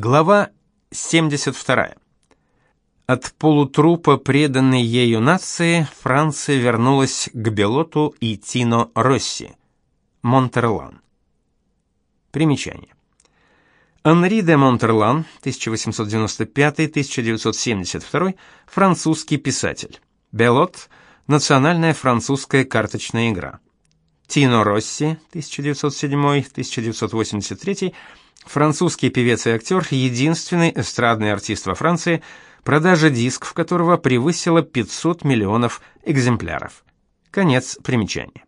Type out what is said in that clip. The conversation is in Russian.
Глава 72. От полутрупа преданной ею нации Франция вернулась к Белоту и Тино Росси. Монтерлан. Примечание. Анри де Монтерлан, 1895-1972, французский писатель. Белот национальная французская карточная игра. Тино Росси, 1907-1983, французский певец и актер, единственный эстрадный артист во Франции, продажа дисков которого превысила 500 миллионов экземпляров. Конец примечания.